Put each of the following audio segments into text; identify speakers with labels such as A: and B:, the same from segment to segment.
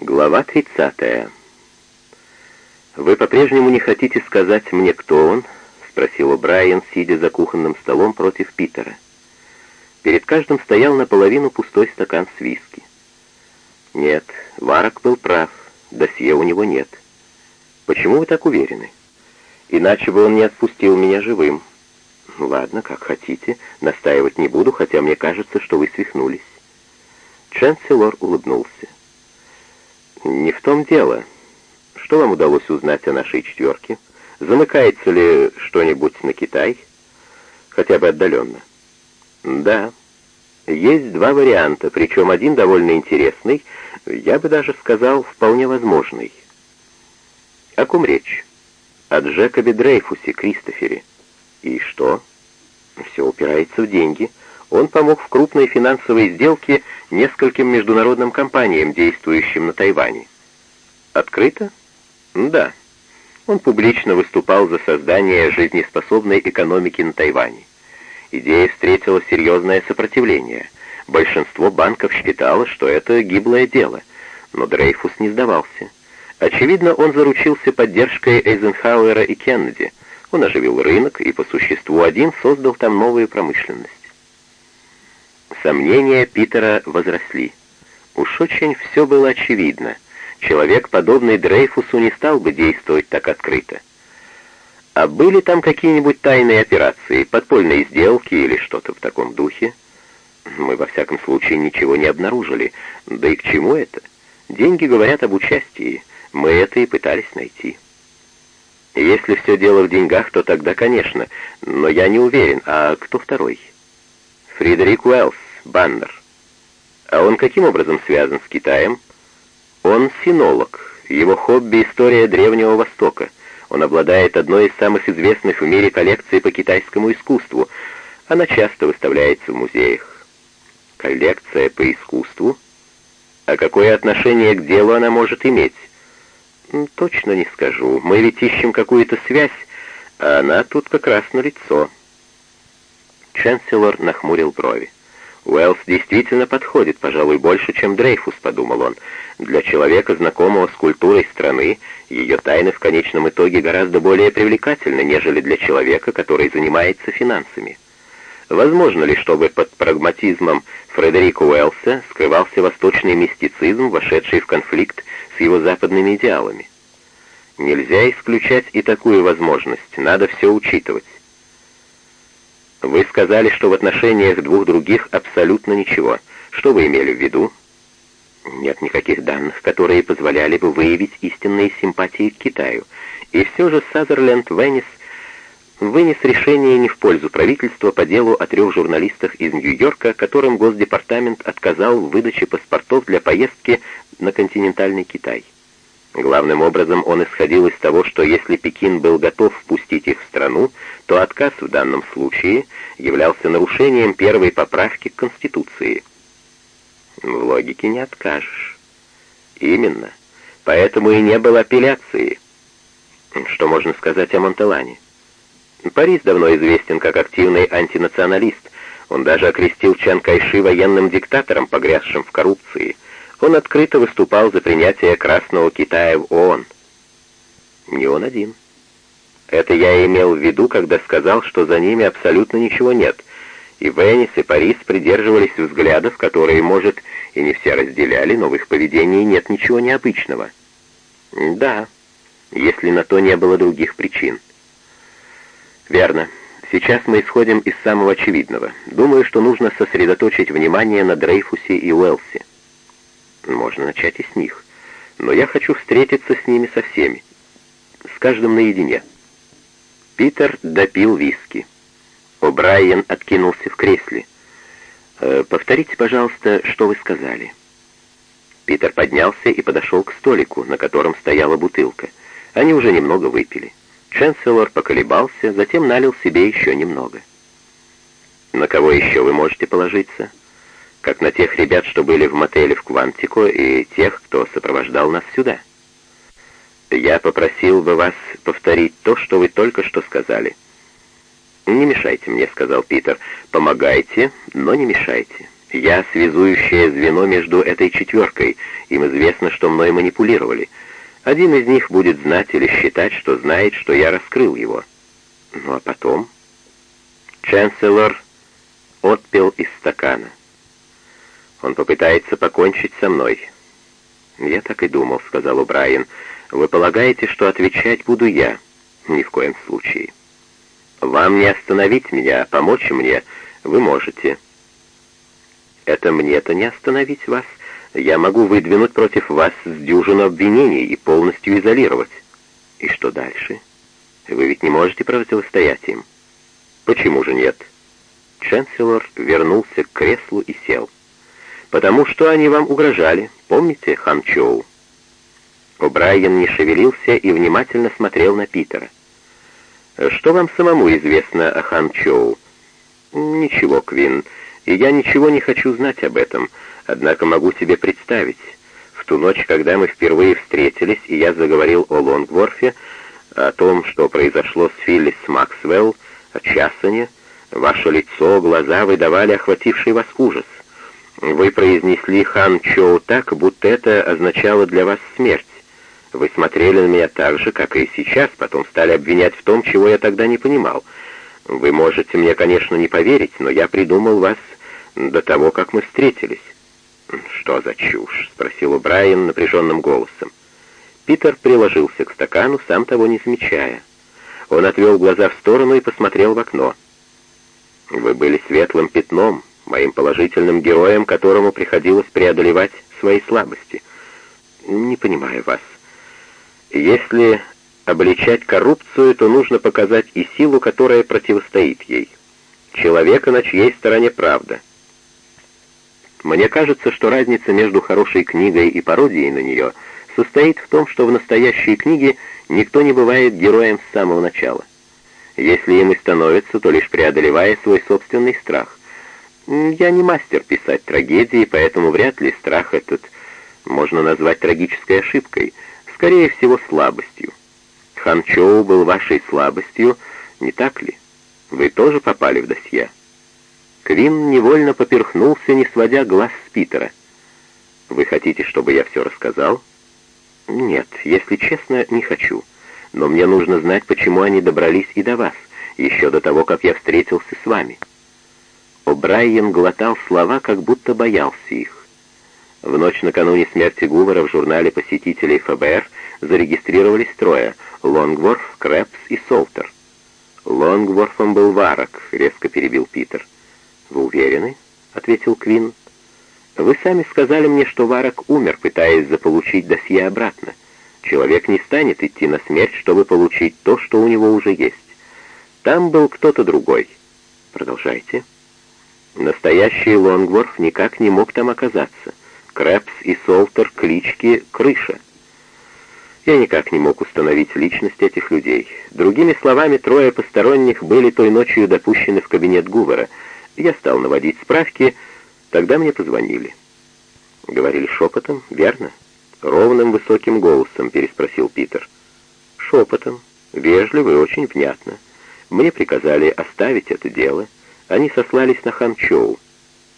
A: Глава 30. «Вы по-прежнему не хотите сказать мне, кто он?» — спросил Брайан, сидя за кухонным столом против Питера. Перед каждым стоял наполовину пустой стакан с виски. «Нет, Варок был прав, досье у него нет. Почему вы так уверены? Иначе бы он не отпустил меня живым. Ладно, как хотите, настаивать не буду, хотя мне кажется, что вы свихнулись». Чанселор улыбнулся. «Не в том дело. Что вам удалось узнать о нашей четверке? Замыкается ли что-нибудь на Китай? Хотя бы отдаленно?» «Да. Есть два варианта, причем один довольно интересный, я бы даже сказал, вполне возможный». «О ком речь?» «О Джекобе Дрейфусе, Кристофере». «И что?» «Все упирается в деньги». Он помог в крупной финансовой сделке нескольким международным компаниям, действующим на Тайване. Открыто? Да. Он публично выступал за создание жизнеспособной экономики на Тайване. Идея встретила серьезное сопротивление. Большинство банков считало, что это гиблое дело, но Дрейфус не сдавался. Очевидно, он заручился поддержкой Эйзенхауэра и Кеннеди. Он оживил рынок и по существу один создал там новую промышленность. Сомнения Питера возросли. Уж очень все было очевидно. Человек, подобный Дрейфусу, не стал бы действовать так открыто. А были там какие-нибудь тайные операции, подпольные сделки или что-то в таком духе? Мы, во всяком случае, ничего не обнаружили. Да и к чему это? Деньги говорят об участии. Мы это и пытались найти. Если все дело в деньгах, то тогда, конечно. Но я не уверен. А кто второй? Фредерик Уэллс. Баннер. А он каким образом связан с Китаем? Он синолог. Его хобби — история Древнего Востока. Он обладает одной из самых известных в мире коллекций по китайскому искусству. Она часто выставляется в музеях. Коллекция по искусству? А какое отношение к делу она может иметь? Точно не скажу. Мы ведь ищем какую-то связь, а она тут как раз на лицо. Чанселор нахмурил брови. Уэллс действительно подходит, пожалуй, больше, чем Дрейфус, подумал он. Для человека, знакомого с культурой страны, ее тайны в конечном итоге гораздо более привлекательны, нежели для человека, который занимается финансами. Возможно ли, чтобы под прагматизмом Фредерика Уэллса скрывался восточный мистицизм, вошедший в конфликт с его западными идеалами? Нельзя исключать и такую возможность, надо все учитывать. Вы сказали, что в отношениях двух других абсолютно ничего. Что вы имели в виду? Нет никаких данных, которые позволяли бы выявить истинные симпатии к Китаю. И все же Сазерленд Веннис вынес решение не в пользу правительства по делу о трех журналистах из Нью-Йорка, которым Госдепартамент отказал в выдаче паспортов для поездки на континентальный Китай. Главным образом он исходил из того, что если Пекин был готов впустить их в страну, то отказ в данном случае являлся нарушением первой поправки к Конституции. В логике не откажешь. Именно. Поэтому и не было апелляции. Что можно сказать о Монтелане? Парис давно известен как активный антинационалист. Он даже окрестил Чан Кайши военным диктатором, погрязшим в коррупции – он открыто выступал за принятие Красного Китая в ООН. Не он один. Это я имел в виду, когда сказал, что за ними абсолютно ничего нет, и Венес и Парис придерживались взглядов, которые, может, и не все разделяли, но в их поведении нет ничего необычного. Да, если на то не было других причин. Верно. Сейчас мы исходим из самого очевидного. Думаю, что нужно сосредоточить внимание на Дрейфусе и Уэлсе. Можно начать и с них. Но я хочу встретиться с ними со всеми. С каждым наедине. Питер допил виски. О'Брайен откинулся в кресле. «Э, «Повторите, пожалуйста, что вы сказали». Питер поднялся и подошел к столику, на котором стояла бутылка. Они уже немного выпили. Ченселор поколебался, затем налил себе еще немного. «На кого еще вы можете положиться?» Как на тех ребят, что были в мотеле в Квантико, и тех, кто сопровождал нас сюда. Я попросил бы вас повторить то, что вы только что сказали. «Не мешайте мне», — сказал Питер. «Помогайте, но не мешайте. Я связующее звено между этой четверкой. Им известно, что мной манипулировали. Один из них будет знать или считать, что знает, что я раскрыл его. Ну а потом... Чанселор отпил из стакана. Он попытается покончить со мной. «Я так и думал», — сказал Брайан. «Вы полагаете, что отвечать буду я?» «Ни в коем случае». «Вам не остановить меня, а помочь мне вы можете». «Это мне-то не остановить вас. Я могу выдвинуть против вас с дюжину обвинений и полностью изолировать». «И что дальше? Вы ведь не можете противостоять им». «Почему же нет?» Ченселор вернулся к креслу и сел. «Потому что они вам угрожали. Помните Хан Чоу?» О'Брайен не шевелился и внимательно смотрел на Питера. «Что вам самому известно о Хан Чоу?» «Ничего, Квин, и я ничего не хочу знать об этом, однако могу себе представить. В ту ночь, когда мы впервые встретились, и я заговорил о Лонгворфе, о том, что произошло с Филлис Максвелл, о Часоне, ваше лицо, глаза выдавали охвативший вас ужас. Вы произнесли «Хан Чоу» так, будто это означало для вас смерть. Вы смотрели на меня так же, как и сейчас, потом стали обвинять в том, чего я тогда не понимал. Вы можете мне, конечно, не поверить, но я придумал вас до того, как мы встретились». «Что за чушь?» — спросил Брайан напряженным голосом. Питер приложился к стакану, сам того не замечая. Он отвел глаза в сторону и посмотрел в окно. «Вы были светлым пятном, моим положительным героем, которому приходилось преодолевать свои слабости. Не понимаю вас. Если обличать коррупцию, то нужно показать и силу, которая противостоит ей. Человека, на чьей стороне правда. Мне кажется, что разница между хорошей книгой и пародией на нее состоит в том, что в настоящей книге никто не бывает героем с самого начала. Если им и становится, то лишь преодолевая свой собственный страх. Я не мастер писать трагедии, поэтому вряд ли страх этот можно назвать трагической ошибкой — скорее всего, слабостью. Хан Чоу был вашей слабостью, не так ли? Вы тоже попали в досье?» Квин невольно поперхнулся, не сводя глаз с Питера. «Вы хотите, чтобы я все рассказал?» «Нет, если честно, не хочу. Но мне нужно знать, почему они добрались и до вас, еще до того, как я встретился с вами». О'Брайен глотал слова, как будто боялся их. В ночь накануне смерти Гувера в журнале посетителей ФБР зарегистрировались трое — Лонгворф, Крэпс и Солтер. «Лонгворфом был Варок», — резко перебил Питер. «Вы уверены?» — ответил Квин. «Вы сами сказали мне, что Варок умер, пытаясь заполучить досье обратно. Человек не станет идти на смерть, чтобы получить то, что у него уже есть. Там был кто-то другой. Продолжайте». Настоящий Лонгворф никак не мог там оказаться. Крэпс и Солтер клички «Крыша». Я никак не мог установить личность этих людей. Другими словами, трое посторонних были той ночью допущены в кабинет Гувера. Я стал наводить справки, тогда мне позвонили. Говорили шепотом, верно? Ровным высоким голосом, переспросил Питер. Шепотом, вежливо и очень внятно. Мне приказали оставить это дело. Они сослались на Ханчоу.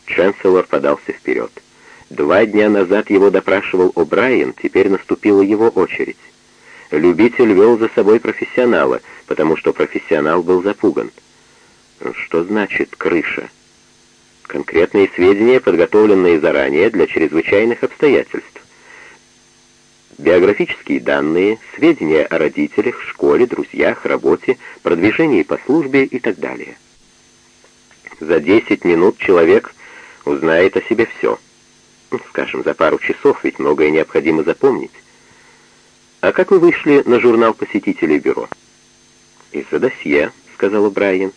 A: Ченселор подался вперед. Два дня назад его допрашивал О'Брайен, теперь наступила его очередь. Любитель вел за собой профессионала, потому что профессионал был запуган. Что значит «крыша»? Конкретные сведения, подготовленные заранее для чрезвычайных обстоятельств. Биографические данные, сведения о родителях, школе, друзьях, работе, продвижении по службе и так далее. За 10 минут человек узнает о себе все – Скажем, за пару часов, ведь многое необходимо запомнить. А как вы вышли на журнал посетителей бюро? Из-за досье, сказала Брайан.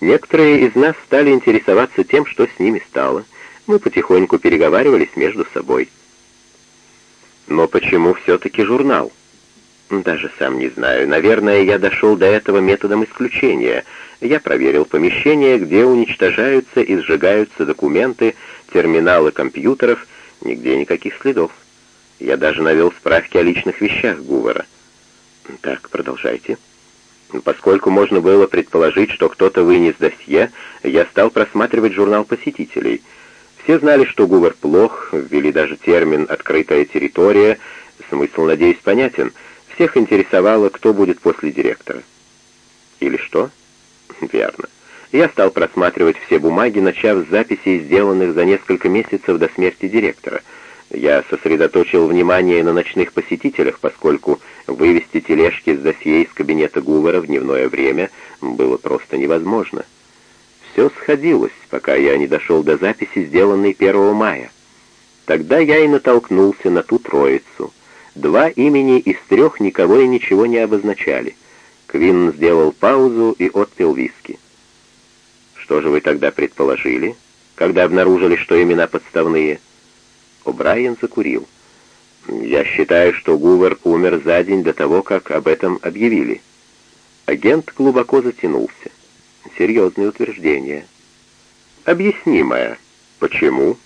A: Некоторые из нас стали интересоваться тем, что с ними стало. Мы потихоньку переговаривались между собой. Но почему все-таки журнал? Даже сам не знаю. Наверное, я дошел до этого методом исключения. Я проверил помещение, где уничтожаются и сжигаются документы, терминалы компьютеров, нигде никаких следов. Я даже навел справки о личных вещах Гувера. Так, продолжайте. Поскольку можно было предположить, что кто-то вынес досье, я стал просматривать журнал посетителей. Все знали, что Гувер плох, ввели даже термин «открытая территория», смысл, надеюсь, понятен. Всех интересовало, кто будет после директора. Или что? Верно. Я стал просматривать все бумаги, начав с записей, сделанных за несколько месяцев до смерти директора. Я сосредоточил внимание на ночных посетителях, поскольку вывести тележки с досье из кабинета Гувера в дневное время было просто невозможно. Все сходилось, пока я не дошел до записи, сделанной 1 мая. Тогда я и натолкнулся на ту троицу. Два имени из трех никого и ничего не обозначали. Квин сделал паузу и отпил виски. «Что же вы тогда предположили, когда обнаружили, что имена подставные?» О'Брайен закурил. «Я считаю, что Гувер умер за день до того, как об этом объявили». Агент глубоко затянулся. Серьезное утверждение. Объяснимое. Почему?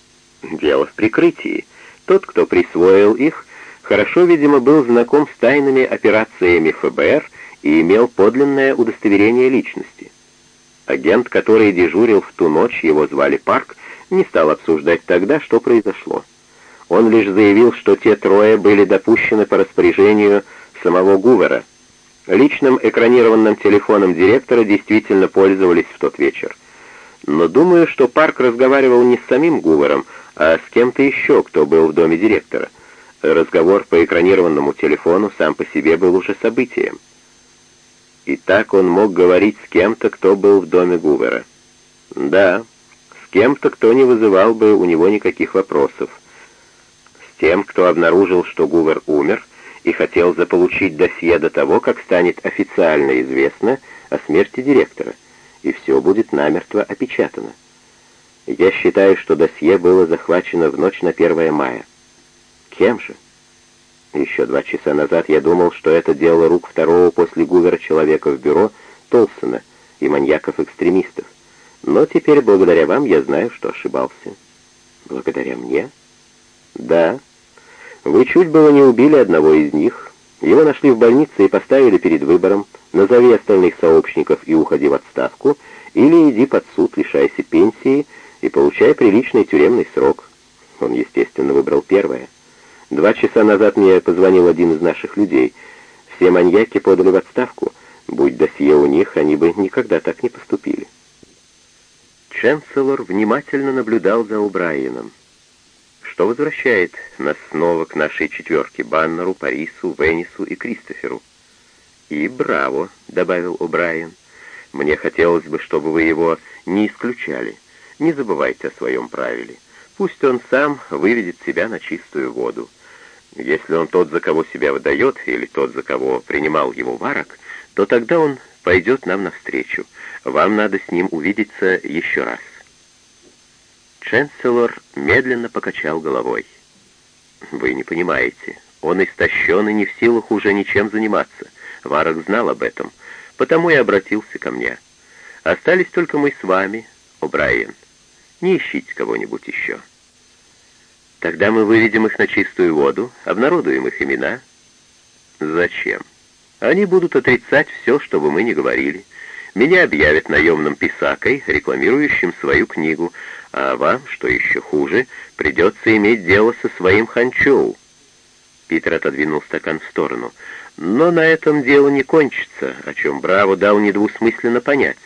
A: Дело в прикрытии. Тот, кто присвоил их, хорошо, видимо, был знаком с тайными операциями ФБР и имел подлинное удостоверение личности. Агент, который дежурил в ту ночь, его звали Парк, не стал обсуждать тогда, что произошло. Он лишь заявил, что те трое были допущены по распоряжению самого Гувера. Личным экранированным телефоном директора действительно пользовались в тот вечер. Но думаю, что Парк разговаривал не с самим Гувером, а с кем-то еще, кто был в доме директора. Разговор по экранированному телефону сам по себе был уже событием. И так он мог говорить с кем-то, кто был в доме Гувера. Да, с кем-то, кто не вызывал бы у него никаких вопросов тем, кто обнаружил, что Гувер умер, и хотел заполучить досье до того, как станет официально известно о смерти директора, и все будет намертво опечатано. Я считаю, что досье было захвачено в ночь на 1 мая. Кем же? Еще два часа назад я думал, что это дело рук второго после Гувера человека в бюро, Толсона и маньяков-экстремистов. Но теперь, благодаря вам, я знаю, что ошибался. Благодаря мне? Да, вы чуть было не убили одного из них. Его нашли в больнице и поставили перед выбором «назови остальных сообщников и уходи в отставку» или «иди под суд, лишайся пенсии и получай приличный тюремный срок». Он, естественно, выбрал первое. Два часа назад мне позвонил один из наших людей. Все маньяки подали в отставку. Будь досье у них, они бы никогда так не поступили. Ченселор внимательно наблюдал за Убрайеном что возвращает нас снова к нашей четверке Баннеру, Парису, Венису и Кристоферу. «И браво», — добавил О'Брайен. «Мне хотелось бы, чтобы вы его не исключали. Не забывайте о своем правиле. Пусть он сам выведет себя на чистую воду. Если он тот, за кого себя выдает, или тот, за кого принимал его варок, то тогда он пойдет нам навстречу. Вам надо с ним увидеться еще раз». Ченселор медленно покачал головой. «Вы не понимаете. Он истощен и не в силах уже ничем заниматься. Варок знал об этом, потому и обратился ко мне. Остались только мы с вами, О'Брайен. Не ищите кого-нибудь еще. Тогда мы выведем их на чистую воду, обнародуем их имена. Зачем? Они будут отрицать все, что бы мы ни говорили. Меня объявят наемным писакой, рекламирующим свою книгу, а вам, что еще хуже, придется иметь дело со своим ханчоу». Питер отодвинул стакан в сторону. «Но на этом дело не кончится, о чем Браво дал недвусмысленно понять.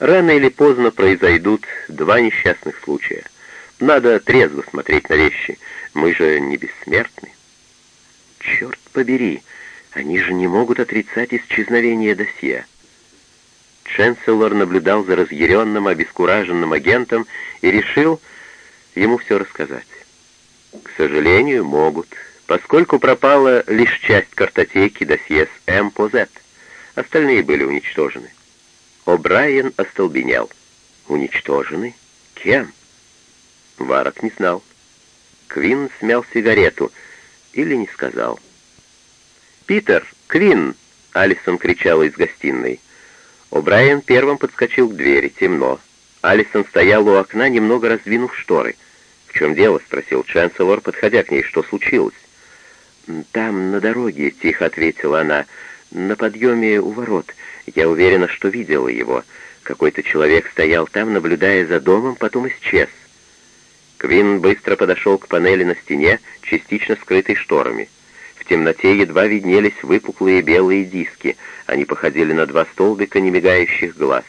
A: Рано или поздно произойдут два несчастных случая. Надо трезво смотреть на вещи. Мы же не бессмертны». «Черт побери, они же не могут отрицать исчезновение досье». Ченселор наблюдал за разъяренным, обескураженным агентом и решил ему все рассказать. К сожалению, могут, поскольку пропала лишь часть картотеки досье с М по Z. Остальные были уничтожены. О'Брайен остолбенел. Уничтожены? Кем? Варок не знал. Квин смял сигарету. Или не сказал. «Питер! Квин!» — Алисон кричала из гостиной. О'Брайен первым подскочил к двери, темно. Алисон стоял у окна, немного раздвинув шторы. «В чем дело?» — спросил Чанселор, подходя к ней. «Что случилось?» «Там, на дороге», — тихо ответила она. «На подъеме у ворот. Я уверена, что видела его. Какой-то человек стоял там, наблюдая за домом, потом исчез». Квин быстро подошел к панели на стене, частично скрытой шторами. В темноте едва виднелись выпуклые белые диски, они походили на два столбика немигающих глаз.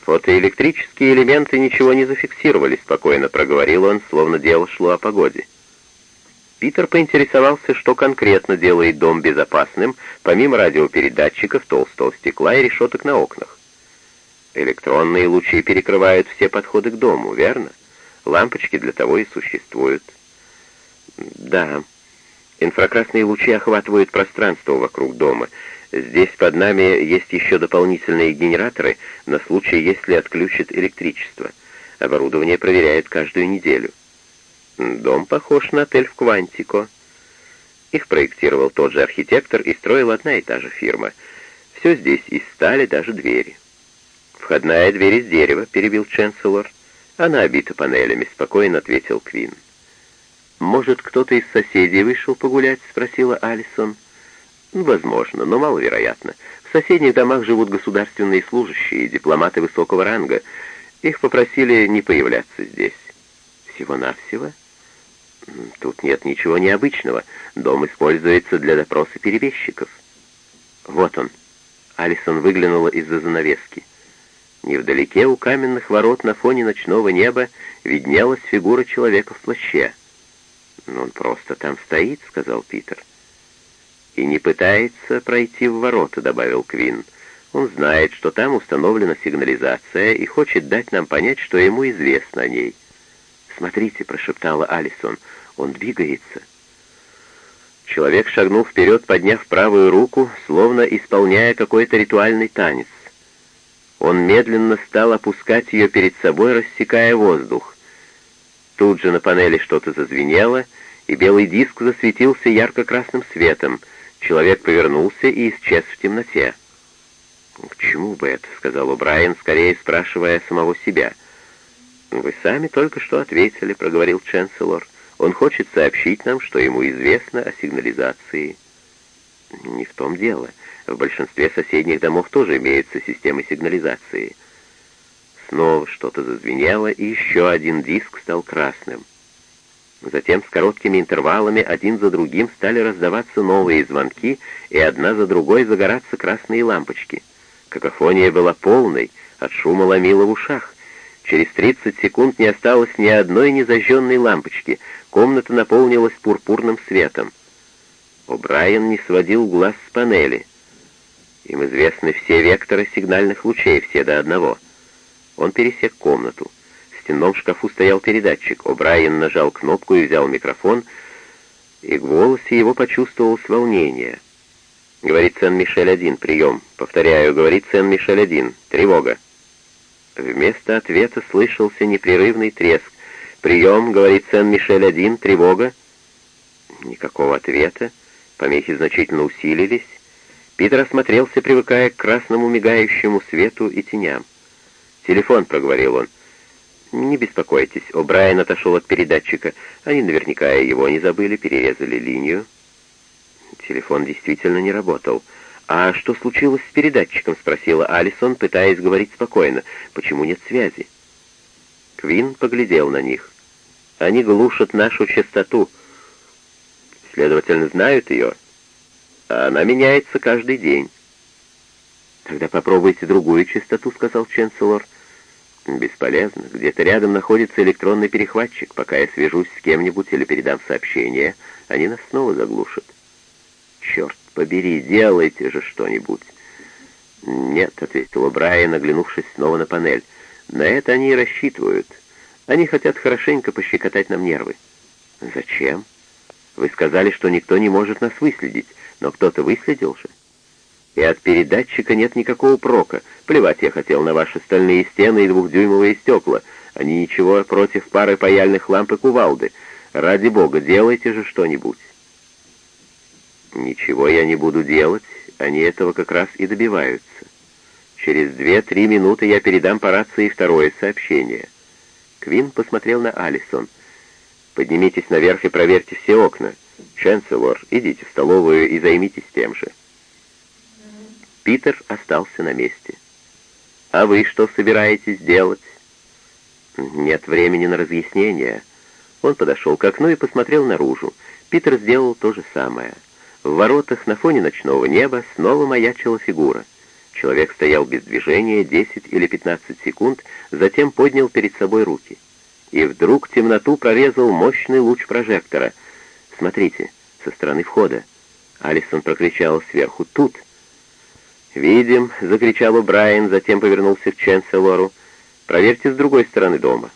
A: «Фотоэлектрические элементы ничего не зафиксировали», — спокойно проговорил он, словно дело шло о погоде. Питер поинтересовался, что конкретно делает дом безопасным, помимо радиопередатчиков, толстого стекла и решеток на окнах. Электронные лучи перекрывают все подходы к дому, верно? Лампочки для того и существуют. Да. Инфракрасные лучи охватывают пространство вокруг дома, Здесь под нами есть еще дополнительные генераторы на случай, если отключат электричество. Оборудование проверяют каждую неделю. Дом похож на отель в Квантико. Их проектировал тот же архитектор и строил одна и та же фирма. Все здесь из стали, даже двери. «Входная дверь из дерева», — перебил Ченселор. «Она обита панелями», — спокойно ответил Квин. «Может, кто-то из соседей вышел погулять?» — спросила Алисон. Возможно, но маловероятно. В соседних домах живут государственные служащие, дипломаты высокого ранга. Их попросили не появляться здесь. Всего-навсего? Тут нет ничего необычного. Дом используется для допроса перебежчиков. Вот он. Алисон выглянула из-за занавески. Невдалеке у каменных ворот на фоне ночного неба виднелась фигура человека в плаще. «Но он просто там стоит», — сказал Питер. — и не пытается пройти в ворота», — добавил Квин. «Он знает, что там установлена сигнализация и хочет дать нам понять, что ему известно о ней». «Смотрите», — прошептала Алисон, — «он двигается». Человек шагнул вперед, подняв правую руку, словно исполняя какой-то ритуальный танец. Он медленно стал опускать ее перед собой, рассекая воздух. Тут же на панели что-то зазвенело, и белый диск засветился ярко-красным светом — Человек повернулся и исчез в темноте. «К чему бы это?» — сказал О'Брайен, скорее спрашивая самого себя. «Вы сами только что ответили», — проговорил Ченселор. «Он хочет сообщить нам, что ему известно о сигнализации». «Не в том дело. В большинстве соседних домов тоже имеются системы сигнализации». Снова что-то зазвенело, и еще один диск стал красным. Затем с короткими интервалами один за другим стали раздаваться новые звонки, и одна за другой загораться красные лампочки. Какофония была полной, от шума ломила в ушах. Через 30 секунд не осталось ни одной незажженной лампочки, комната наполнилась пурпурным светом. О'Брайен не сводил глаз с панели. Им известны все векторы сигнальных лучей, все до одного. Он пересек комнату стенном шкафу стоял передатчик. О'Брайен нажал кнопку и взял микрофон, и в голосе его почувствовалось волнение. «Говорит Сен-Мишель-1, прием. Повторяю, говорит Сен-Мишель-1, тревога». Вместо ответа слышался непрерывный треск. «Прием, — говорит Сен-Мишель-1, тревога». Никакого ответа. Помехи значительно усилились. Питер осмотрелся, привыкая к красному мигающему свету и теням. «Телефон», — проговорил он. «Не беспокойтесь, О'Брайен отошел от передатчика. Они наверняка его не забыли, перерезали линию». Телефон действительно не работал. «А что случилось с передатчиком?» — спросила Алисон, пытаясь говорить спокойно. «Почему нет связи?» Квин поглядел на них. «Они глушат нашу частоту. Следовательно, знают ее. А она меняется каждый день». «Тогда попробуйте другую частоту», — сказал Ченселор. «Бесполезно. Где-то рядом находится электронный перехватчик. Пока я свяжусь с кем-нибудь или передам сообщение, они нас снова заглушат». «Черт побери, делайте же что-нибудь». «Нет», — ответила Брайан, оглянувшись снова на панель. «На это они и рассчитывают. Они хотят хорошенько пощекотать нам нервы». «Зачем? Вы сказали, что никто не может нас выследить, но кто-то выследил же» и от передатчика нет никакого прока. Плевать я хотел на ваши стальные стены и двухдюймовые стекла. Они ничего против пары паяльных ламп и кувалды. Ради бога, делайте же что-нибудь. Ничего я не буду делать, они этого как раз и добиваются. Через две-три минуты я передам по рации второе сообщение. Квин посмотрел на Алисон. «Поднимитесь наверх и проверьте все окна. Ченселор, идите в столовую и займитесь тем же». Питер остался на месте. «А вы что собираетесь делать?» Нет времени на разъяснение. Он подошел к окну и посмотрел наружу. Питер сделал то же самое. В воротах на фоне ночного неба снова маячила фигура. Человек стоял без движения 10 или 15 секунд, затем поднял перед собой руки. И вдруг темноту прорезал мощный луч прожектора. «Смотрите, со стороны входа». Алисон прокричала сверху. «Тут!» «Видим!» — закричал Брайан, затем повернулся к Ченселору. «Проверьте с другой стороны дома».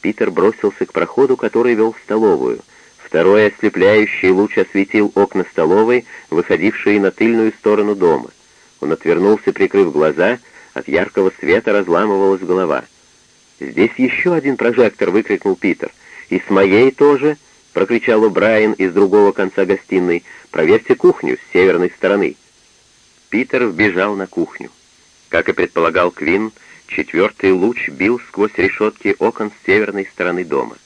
A: Питер бросился к проходу, который вел в столовую. Второй ослепляющий луч осветил окна столовой, выходившие на тыльную сторону дома. Он отвернулся, прикрыв глаза, от яркого света разламывалась голова. «Здесь еще один прожектор!» — выкрикнул Питер. «И с моей тоже!» — прокричал Брайан из другого конца гостиной. «Проверьте кухню с северной стороны». Питер вбежал на кухню. Как и предполагал Квин, четвертый луч бил сквозь решетки окон с северной стороны дома.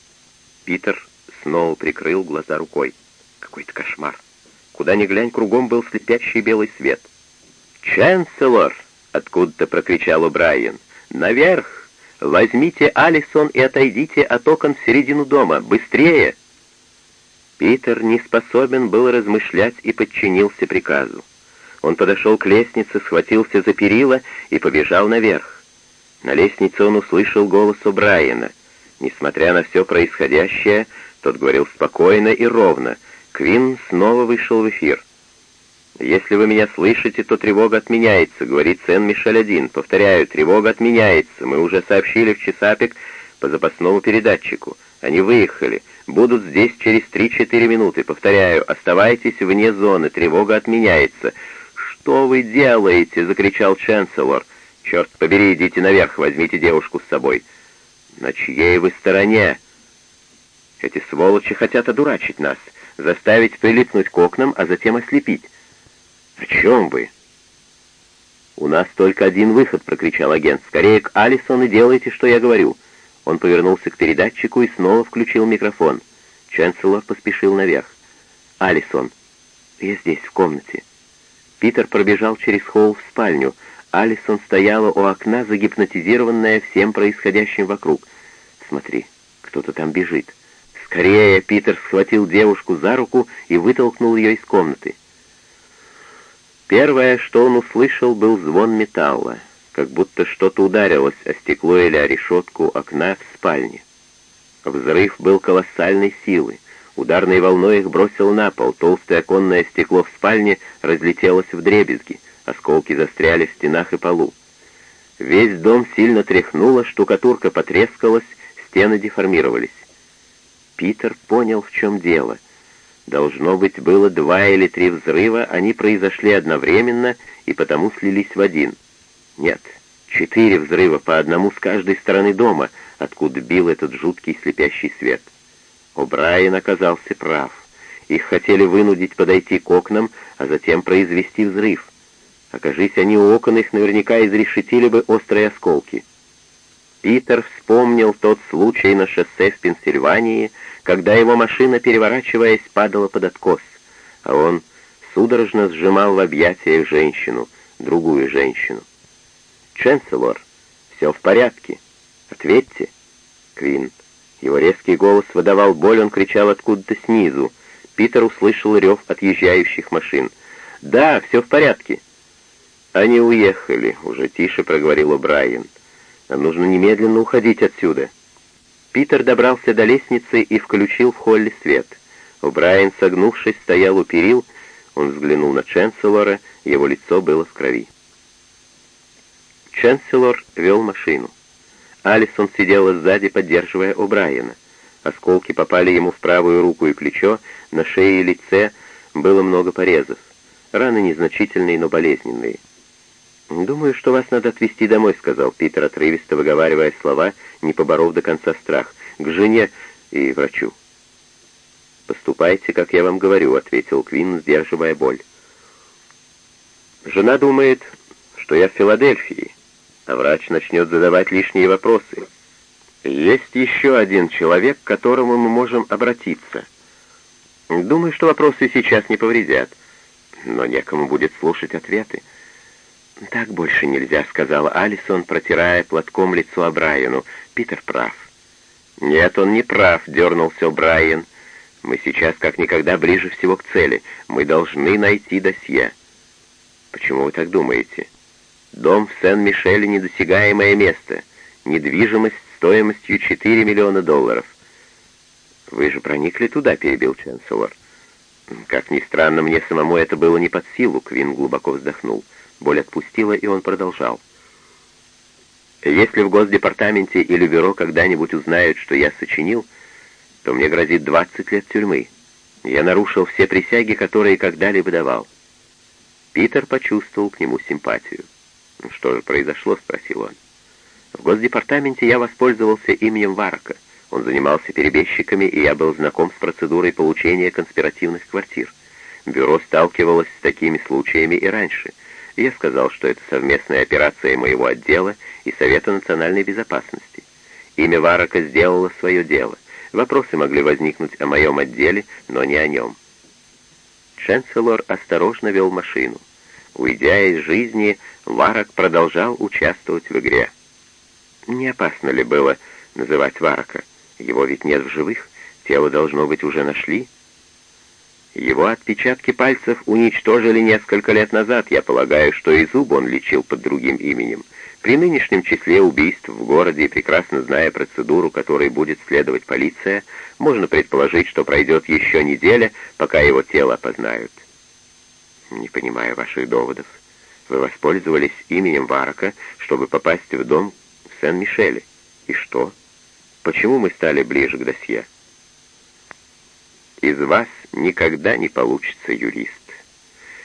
A: Питер снова прикрыл глаза рукой. Какой-то кошмар. Куда ни глянь, кругом был слепящий белый свет. «Чанселор!» — откуда-то прокричал Брайан. «Наверх! Возьмите Алисон и отойдите от окон в середину дома! Быстрее!» Питер не способен был размышлять и подчинился приказу. Он подошел к лестнице, схватился за перила и побежал наверх. На лестнице он услышал голос О'Брайена. Несмотря на все происходящее, тот говорил спокойно и ровно. Квин снова вышел в эфир. «Если вы меня слышите, то тревога отменяется», — говорит Сен-Мишель-1. «Повторяю, тревога отменяется. Мы уже сообщили в Чесапик по запасному передатчику. Они выехали. Будут здесь через 3-4 минуты. Повторяю, оставайтесь вне зоны. Тревога отменяется. «Что вы делаете?» — закричал Ченселор. «Черт побери, идите наверх, возьмите девушку с собой». «На чьей вы стороне?» «Эти сволочи хотят одурачить нас, заставить прилипнуть к окнам, а затем ослепить». «О чем вы?» «У нас только один выход», — прокричал агент. «Скорее к Алисон и делайте, что я говорю». Он повернулся к передатчику и снова включил микрофон. Ченселор поспешил наверх. «Алисон, я здесь, в комнате». Питер пробежал через холл в спальню. Алисон стояла у окна, загипнотизированная всем происходящим вокруг. «Смотри, кто-то там бежит». «Скорее!» — Питер схватил девушку за руку и вытолкнул ее из комнаты. Первое, что он услышал, был звон металла, как будто что-то ударилось о стекло или о решетку окна в спальне. Взрыв был колоссальной силы. Ударной волной их бросил на пол, толстое оконное стекло в спальне разлетелось в дребезги, осколки застряли в стенах и полу. Весь дом сильно тряхнуло, штукатурка потрескалась, стены деформировались. Питер понял, в чем дело. Должно быть, было два или три взрыва, они произошли одновременно и потому слились в один. Нет, четыре взрыва по одному с каждой стороны дома, откуда бил этот жуткий слепящий свет. О'Брайен оказался прав. Их хотели вынудить подойти к окнам, а затем произвести взрыв. Окажись они у окон, их наверняка изрешетили бы острые осколки. Питер вспомнил тот случай на шоссе в Пенсильвании, когда его машина, переворачиваясь, падала под откос, а он судорожно сжимал в объятиях женщину, другую женщину. «Ченселор, все в порядке. Ответьте». Квин. Его резкий голос выдавал боль, он кричал откуда-то снизу. Питер услышал рев отъезжающих машин. «Да, все в порядке». «Они уехали», — уже тише проговорил Брайан. «Нам нужно немедленно уходить отсюда». Питер добрался до лестницы и включил в холле свет. Брайан, согнувшись, стоял у перил. Он взглянул на Ченселора, его лицо было в крови. Ченселор вел машину. Алисон сидела сзади, поддерживая О'Брайена. Осколки попали ему в правую руку и плечо, на шее и лице было много порезов. Раны незначительные, но болезненные. «Думаю, что вас надо отвезти домой», — сказал Питер, отрывисто выговаривая слова, не поборов до конца страх. «К жене и врачу». «Поступайте, как я вам говорю», — ответил Квин, сдерживая боль. «Жена думает, что я в Филадельфии а врач начнет задавать лишние вопросы. Есть еще один человек, к которому мы можем обратиться. Думаю, что вопросы сейчас не повредят, но некому будет слушать ответы. «Так больше нельзя», — сказала Алисон, протирая платком лицо Брайану. Питер прав. «Нет, он не прав», — дернулся Брайан. «Мы сейчас как никогда ближе всего к цели. Мы должны найти досье». «Почему вы так думаете?» «Дом в Сен-Мишеле — недосягаемое место. Недвижимость стоимостью 4 миллиона долларов». «Вы же проникли туда», — перебил Ченселор. «Как ни странно, мне самому это было не под силу», — Квин глубоко вздохнул. Боль отпустила, и он продолжал. Если в Госдепартаменте или бюро когда-нибудь узнают, что я сочинил, то мне грозит 20 лет тюрьмы. Я нарушил все присяги, которые когда-либо давал. Питер почувствовал к нему симпатию. «Ну, «Что же произошло?» — спросил он. «В Госдепартаменте я воспользовался именем Варака. Он занимался перебежчиками, и я был знаком с процедурой получения конспиративных квартир. Бюро сталкивалось с такими случаями и раньше — я сказал, что это совместная операция моего отдела и Совета национальной безопасности. Имя Варака сделало свое дело. Вопросы могли возникнуть о моем отделе, но не о нем. Ченселор осторожно вел машину. Уйдя из жизни, Варак продолжал участвовать в игре. Не опасно ли было называть Варака? Его ведь нет в живых, тело, должно быть, уже нашли. Его отпечатки пальцев уничтожили несколько лет назад. Я полагаю, что и зуб он лечил под другим именем. При нынешнем числе убийств в городе прекрасно зная процедуру, которой будет следовать полиция, можно предположить, что пройдет еще неделя, пока его тело опознают. Не понимаю ваших доводов. Вы воспользовались именем Варака, чтобы попасть в дом в Сен-Мишеле. И что? Почему мы стали ближе к досье? Из вас никогда не получится юрист.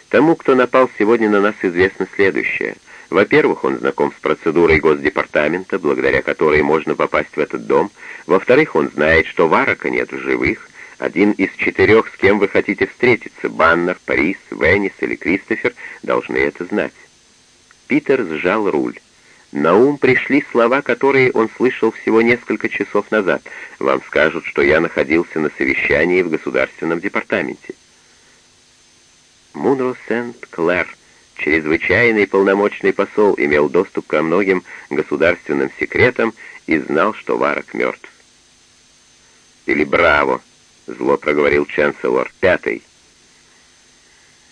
A: Тому, кто напал сегодня на нас, известно следующее. Во-первых, он знаком с процедурой Госдепартамента, благодаря которой можно попасть в этот дом. Во-вторых, он знает, что Варака нет в живых. Один из четырех, с кем вы хотите встретиться, Баннер, Парис, Веннис или Кристофер, должны это знать. Питер сжал руль. На ум пришли слова, которые он слышал всего несколько часов назад. Вам скажут, что я находился на совещании в Государственном департаменте. Мунро Сент-Клэр, чрезвычайный полномочный посол, имел доступ ко многим государственным секретам и знал, что Варок мертв. «Или Браво!» — зло проговорил Ченселор. «Пятый.